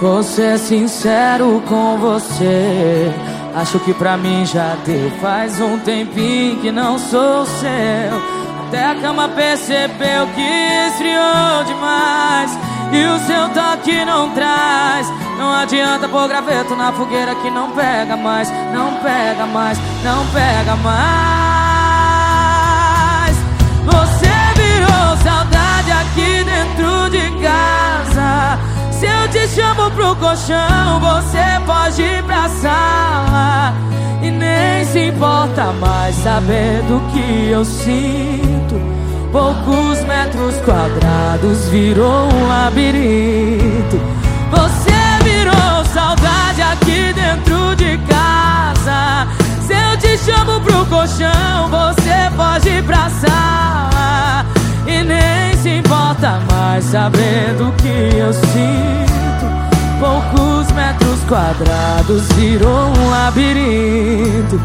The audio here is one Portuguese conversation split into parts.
Vou ser sincero com você. Acho que pra mim já deu. Faz um tempinho que não sou seu. Até a cama percebeu que esfriou demais. E o seu toque não traz. Não adianta pôr graveto na fogueira que não pega mais. Não pega mais, não pega mais. Chamo pro colchão, você pode ir pra sala. E nem se importa mais saber do que eu sinto. Poucos metros quadrados virou um labirinto. Você virou saudade aqui dentro de casa. Se eu te chamo pro colchão, você pode ir pra sala. E nem se importa mais saber do que eu sinto. Poucos metros quadrados virou um labirinto.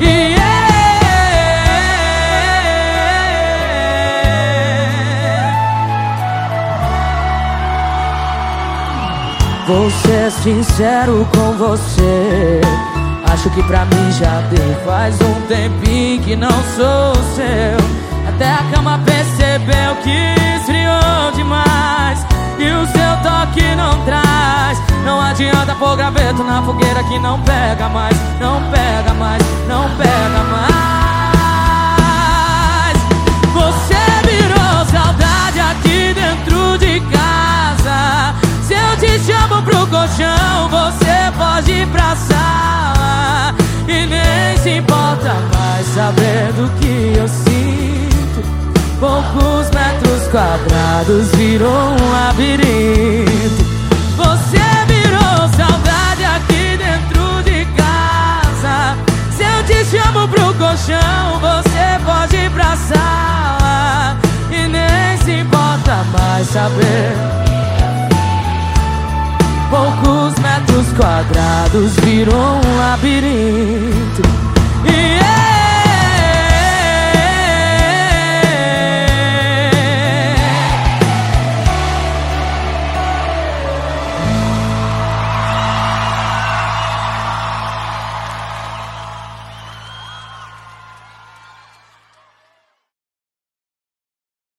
E Vou ser sincero com você. Acho que pra mim já deu. Faz um tempinho que não sou seu. Até a cama percebeu que esfriou demais. E o seu toque não traz. Pôr graveto na fogueira que não pega mais. Não pega mais, não pega mais. Você virou saudade aqui dentro de casa. Se eu te chamo pro colchão, você pode ir pra sala. E nem se importa mais saber do que eu sinto. Poucos metros quadrados virou um labirinto. Você pode ir pra sala. E nem se importa mais saber. Poucos metros quadrados virou um labirinto.